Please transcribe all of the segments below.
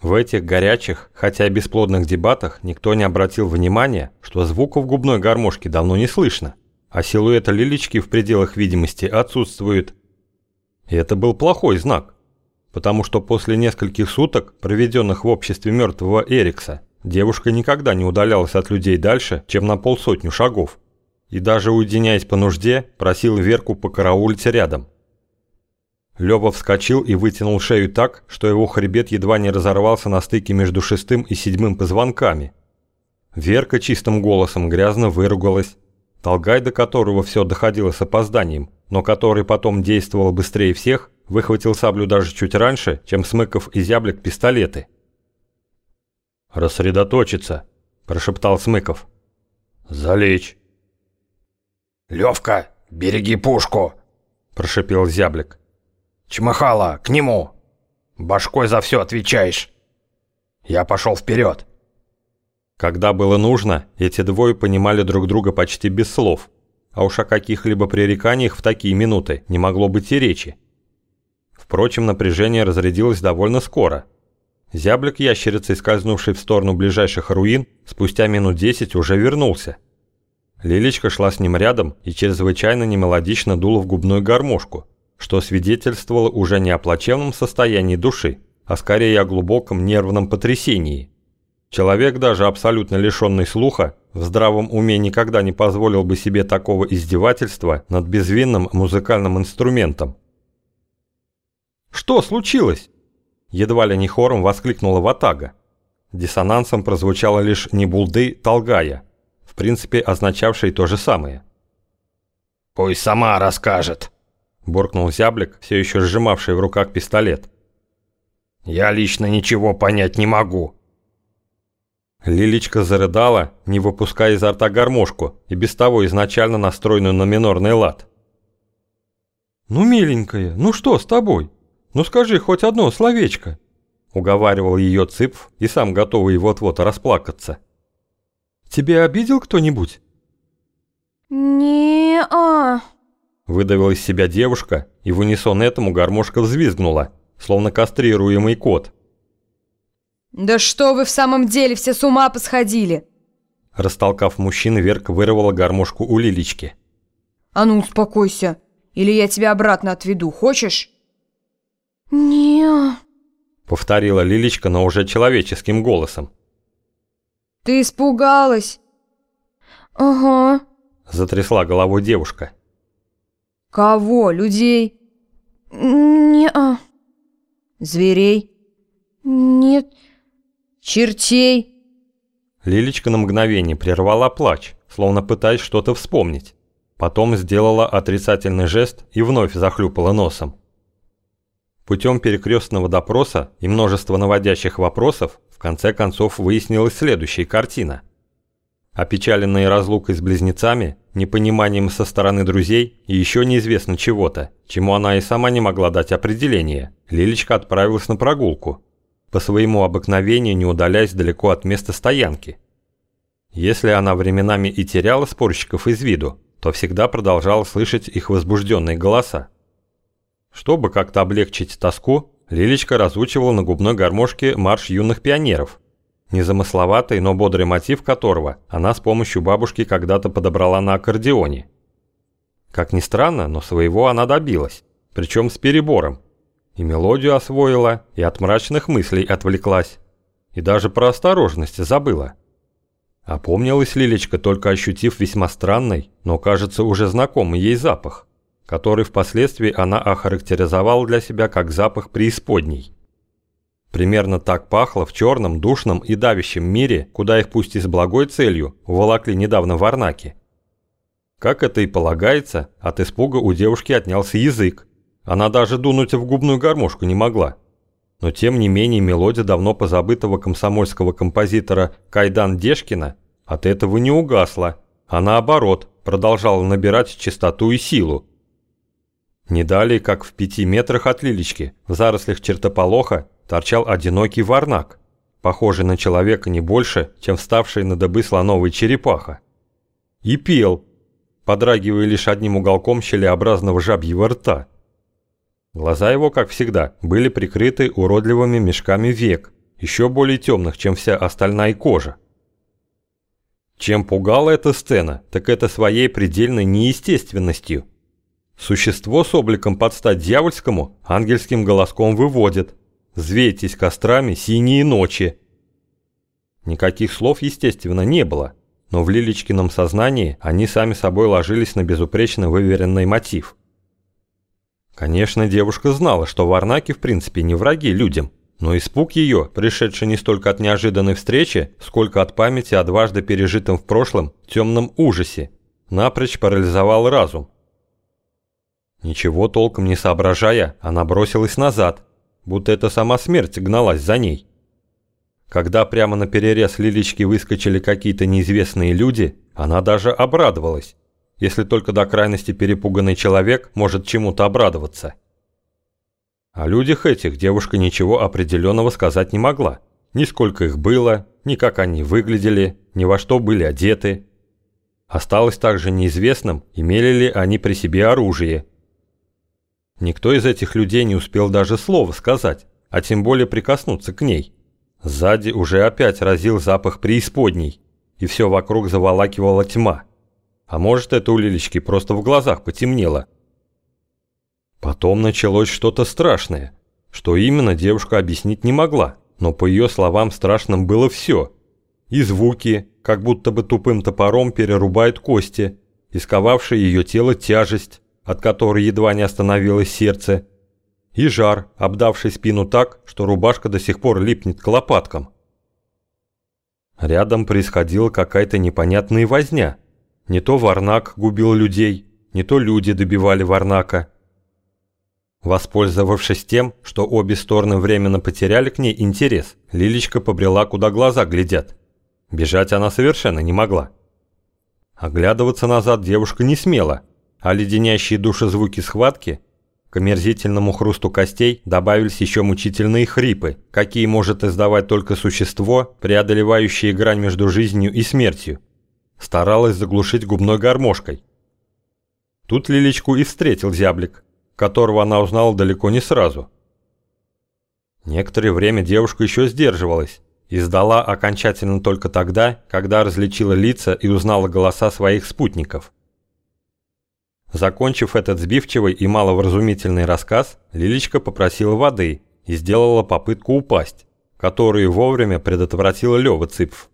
В этих горячих, хотя и бесплодных дебатах никто не обратил внимания, что звуков губной гармошки давно не слышно, а силуэта лилички в пределах видимости отсутствует. И это был плохой знак, потому что после нескольких суток, проведенных в обществе мертвого Эрикса, девушка никогда не удалялась от людей дальше, чем на полсотню шагов, и даже уединяясь по нужде, просила Верку покараулить рядом – Лёва вскочил и вытянул шею так, что его хребет едва не разорвался на стыке между шестым и седьмым позвонками. Верка чистым голосом грязно выругалась. Толгай, до которого все доходило с опозданием, но который потом действовал быстрее всех, выхватил саблю даже чуть раньше, чем Смыков и Зяблик пистолеты. «Рассредоточиться», – прошептал Смыков. «Залечь». «Левка, береги пушку», – прошепел Зяблик. Чмыхала, к нему! Башкой за все отвечаешь!» Я пошел вперед. Когда было нужно, эти двое понимали друг друга почти без слов, а уж о каких-либо пререканиях в такие минуты не могло быть и речи. Впрочем, напряжение разрядилось довольно скоро. Зяблик ящерицей, скользнувший в сторону ближайших руин, спустя минут десять уже вернулся. Лилечка шла с ним рядом и чрезвычайно немелодично дула в губную гармошку – что свидетельствовало уже не о плачевном состоянии души, а скорее о глубоком нервном потрясении. Человек, даже абсолютно лишенный слуха, в здравом уме никогда не позволил бы себе такого издевательства над безвинным музыкальным инструментом. «Что случилось?» Едва ли не хором воскликнула Ватага. Диссонансом прозвучало лишь «не булды, толгая», в принципе означавшей то же самое. «Пусть сама расскажет», буркнул зяблик, все еще сжимавший в руках пистолет. «Я лично ничего понять не могу». Лилечка зарыдала, не выпуская изо рта гармошку, и без того изначально настроенную на минорный лад. «Ну, миленькая, ну что с тобой? Ну скажи хоть одно словечко!» Уговаривал ее Цыпф и сам готовый вот-вот расплакаться. «Тебя обидел кто-нибудь?» «Не-а», Выдавила из себя девушка, и в унисон этому гармошка взвизгнула, словно кастрируемый кот. «Да что вы в самом деле все с ума посходили?» Растолкав мужчин, Верка вырвала гармошку у Лилечки. «А ну, успокойся, или я тебя обратно отведу, хочешь?» «Не...» Повторила Лилечка, но уже человеческим голосом. «Ты испугалась?» «Ага», Затрясла головой девушка. Кого? Людей? Не-а. Зверей? Нет. Чертей? Лилечка на мгновение прервала плач, словно пытаясь что-то вспомнить. Потом сделала отрицательный жест и вновь захлюпала носом. Путем перекрестного допроса и множества наводящих вопросов в конце концов выяснилась следующая картина – Опечаленные разлукой с близнецами, непониманием со стороны друзей и еще неизвестно чего-то, чему она и сама не могла дать определение, Лилечка отправилась на прогулку, по своему обыкновению не удаляясь далеко от места стоянки. Если она временами и теряла спорщиков из виду, то всегда продолжала слышать их возбужденные голоса. Чтобы как-то облегчить тоску, Лилечка разучивала на губной гармошке марш юных пионеров – незамысловатый, но бодрый мотив которого она с помощью бабушки когда-то подобрала на аккордеоне. Как ни странно, но своего она добилась, причем с перебором. И мелодию освоила, и от мрачных мыслей отвлеклась, и даже про осторожность забыла. Опомнилась Лилечка, только ощутив весьма странный, но кажется уже знакомый ей запах, который впоследствии она охарактеризовала для себя как запах преисподней. Примерно так пахло в черном, душном и давящем мире, куда их пусть и с благой целью уволокли недавно в Арнаке. Как это и полагается, от испуга у девушки отнялся язык. Она даже дунуть в губную гармошку не могла. Но тем не менее мелодия давно позабытого комсомольского композитора Кайдан Дешкина от этого не угасла, а наоборот продолжала набирать частоту и силу. Не далее, как в пяти метрах от Лилечки, в зарослях чертополоха, торчал одинокий варнак, похожий на человека не больше, чем вставший на добы слоновой черепаха. И пел, подрагивая лишь одним уголком щелеобразного жабьего рта. Глаза его, как всегда, были прикрыты уродливыми мешками век, еще более темных, чем вся остальная кожа. Чем пугала эта сцена, так это своей предельной неестественностью. Существо с обликом под стать дьявольскому ангельским голоском выводит «Взвейтесь кострами синие ночи». Никаких слов, естественно, не было, но в Лилечкином сознании они сами собой ложились на безупречно выверенный мотив. Конечно, девушка знала, что варнаки в принципе не враги людям, но испуг ее, пришедший не столько от неожиданной встречи, сколько от памяти о дважды пережитом в прошлом темном ужасе, напрочь парализовал разум. Ничего толком не соображая, она бросилась назад, будто это сама смерть гналась за ней. Когда прямо на перерез Лилички выскочили какие-то неизвестные люди, она даже обрадовалась, если только до крайности перепуганный человек может чему-то обрадоваться. О людях этих девушка ничего определенного сказать не могла. Ни сколько их было, ни как они выглядели, ни во что были одеты. Осталось также неизвестным, имели ли они при себе оружие. Никто из этих людей не успел даже слова сказать, а тем более прикоснуться к ней. Сзади уже опять разил запах преисподней, и все вокруг заволакивала тьма. А может, это у Лилечки просто в глазах потемнело – Потом началось что-то страшное. Что именно, девушка объяснить не могла, но по ее словам страшным было все. И звуки, как будто бы тупым топором перерубают кости, исковавшая ее тело тяжесть, от которой едва не остановилось сердце, и жар, обдавший спину так, что рубашка до сих пор липнет к лопаткам. Рядом происходила какая-то непонятная возня. Не то Варнак губил людей, не то люди добивали Варнака – Воспользовавшись тем, что обе стороны временно потеряли к ней интерес, Лилечка побрела, куда глаза глядят. Бежать она совершенно не могла. Оглядываться назад девушка не смела, а леденящие души звуки схватки к омерзительному хрусту костей добавились еще мучительные хрипы, какие может издавать только существо, преодолевающее грань между жизнью и смертью. Старалась заглушить губной гармошкой. Тут Лилечку и встретил зяблик которого она узнала далеко не сразу. Некоторое время девушка еще сдерживалась и сдала окончательно только тогда, когда различила лица и узнала голоса своих спутников. Закончив этот сбивчивый и маловразумительный рассказ, Лилечка попросила воды и сделала попытку упасть, которую вовремя предотвратила Лёва Цыпф.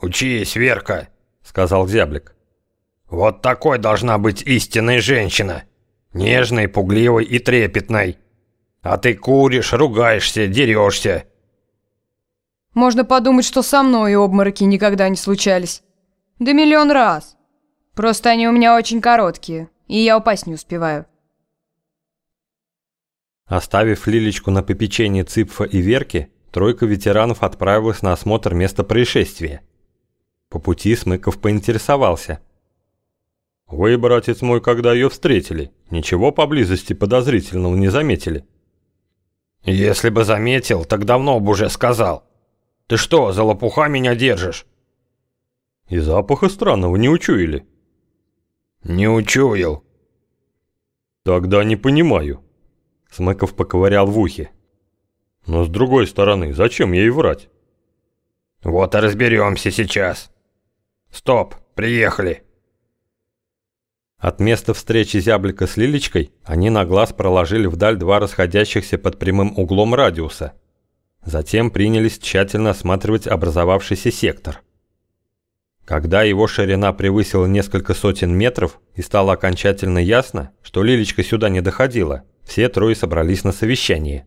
«Учись, Верка», — сказал Зяблик. «Вот такой должна быть истинная женщина. Нежной, пугливой и трепетной. А ты куришь, ругаешься, дерешься. Можно подумать, что со мной обмороки никогда не случались. Да миллион раз. Просто они у меня очень короткие, и я упасть не успеваю. Оставив Лилечку на попечение Цыпфа и Верки, тройка ветеранов отправилась на осмотр места происшествия. По пути Смыков поинтересовался – «Вы, братец мой, когда ее встретили, ничего поблизости подозрительного не заметили?» «Если бы заметил, так давно бы уже сказал. Ты что, за лопуха меня держишь?» «И запаха странного не учуяли?» «Не учуял». «Тогда не понимаю», — Смыков поковырял в ухе. «Но с другой стороны, зачем ей врать?» «Вот и разберемся сейчас. Стоп, приехали». От места встречи зяблика с Лилечкой они на глаз проложили вдаль два расходящихся под прямым углом радиуса. Затем принялись тщательно осматривать образовавшийся сектор. Когда его ширина превысила несколько сотен метров и стало окончательно ясно, что Лилечка сюда не доходила, все трое собрались на совещание.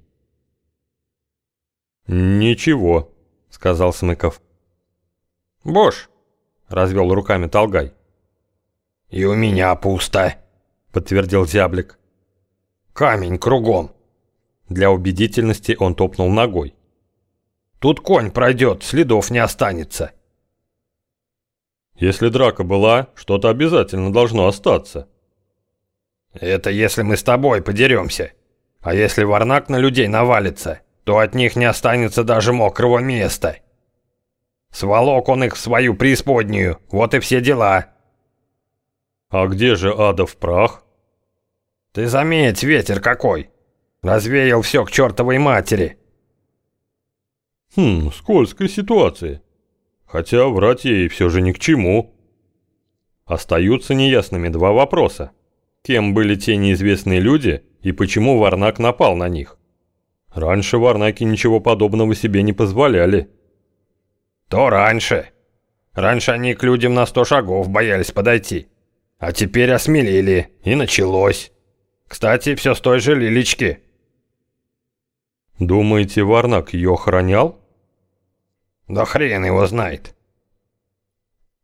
«Ничего», — сказал Смыков. «Бош», — развел руками Толгай. «И у меня пусто», — подтвердил зяблик. «Камень кругом». Для убедительности он топнул ногой. «Тут конь пройдет, следов не останется». «Если драка была, что-то обязательно должно остаться». «Это если мы с тобой подеремся. А если варнак на людей навалится, то от них не останется даже мокрого места. Сволок он их в свою преисподнюю, вот и все дела». «А где же адов прах?» «Ты заметь, ветер какой! Развеял все к чертовой матери!» Хм, скользкая ситуация. Хотя врать ей все же ни к чему. Остаются неясными два вопроса. Кем были те неизвестные люди и почему Варнак напал на них? Раньше Варнаки ничего подобного себе не позволяли. То раньше. Раньше они к людям на сто шагов боялись подойти. А теперь осмелели, и началось. Кстати, все с той же Лилечки. Думаете, Варнак ее охранял? Да хрен его знает.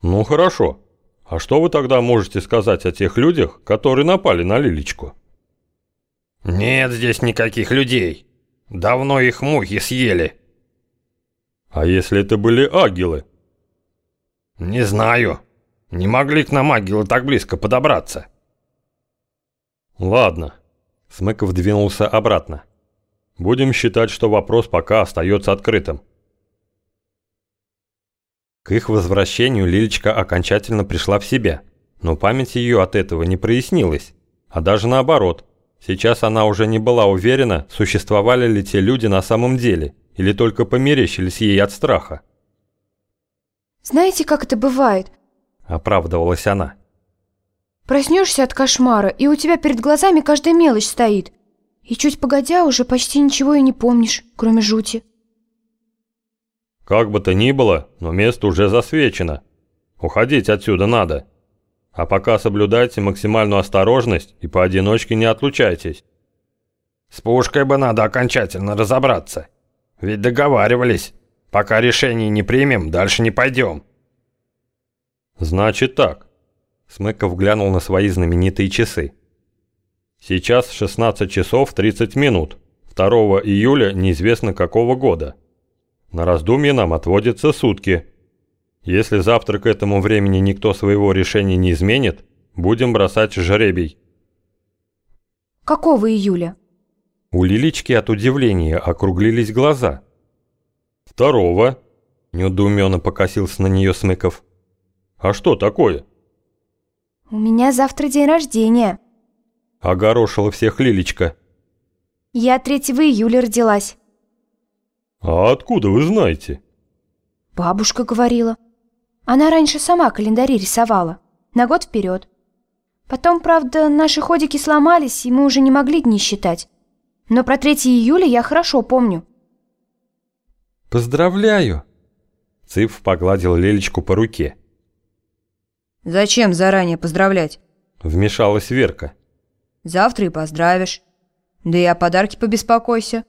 Ну хорошо. А что вы тогда можете сказать о тех людях, которые напали на Лилечку? Нет здесь никаких людей. Давно их мухи съели. А если это были агилы? Не знаю. Не могли к нам агилы так близко подобраться. Ладно. Смыков двинулся обратно. Будем считать, что вопрос пока остается открытым. К их возвращению Лилечка окончательно пришла в себя, но память ее от этого не прояснилась, а даже наоборот. Сейчас она уже не была уверена, существовали ли те люди на самом деле, или только померещились ей от страха. «Знаете, как это бывает?» – оправдывалась она. «Проснешься от кошмара, и у тебя перед глазами каждая мелочь стоит, и чуть погодя уже почти ничего и не помнишь, кроме жути». Как бы то ни было, но место уже засвечено. Уходить отсюда надо. А пока соблюдайте максимальную осторожность и поодиночке не отлучайтесь. С пушкой бы надо окончательно разобраться. Ведь договаривались. Пока решение не примем, дальше не пойдем. Значит так. Смыков глянул на свои знаменитые часы. Сейчас 16 часов 30 минут. 2 июля неизвестно какого года. На раздумье нам отводятся сутки. Если завтра к этому времени никто своего решения не изменит, будем бросать жребий. Какого июля? У Лилички от удивления округлились глаза. Второго. Неудуменно покосился на нее Смыков. А что такое? У меня завтра день рождения. Огорошила всех Лилечка. Я 3 июля родилась. «А откуда вы знаете?» Бабушка говорила. Она раньше сама календари рисовала, на год вперед. Потом, правда, наши ходики сломались, и мы уже не могли дни считать. Но про 3 июля я хорошо помню. «Поздравляю!» Цыпв погладил Лелечку по руке. «Зачем заранее поздравлять?» Вмешалась Верка. «Завтра и поздравишь. Да и о подарке побеспокойся».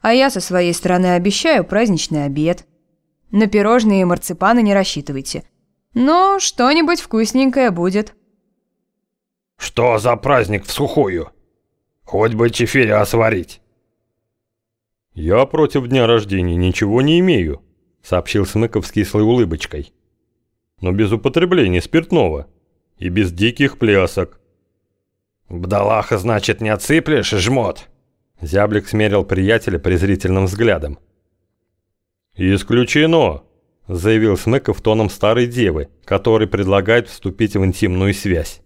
А я со своей стороны обещаю праздничный обед. На пирожные и марципаны не рассчитывайте. Но что-нибудь вкусненькое будет. Что за праздник в сухую? Хоть бы чефиря сварить. Я против дня рождения ничего не имею, сообщил Смыков с кислой улыбочкой. Но без употребления спиртного и без диких плясок. Бдалаха, значит, не отсыплешь, жмот? Зяблик смерил приятеля презрительным взглядом. «Исключено!» – заявил Смыков тоном старой девы, который предлагает вступить в интимную связь.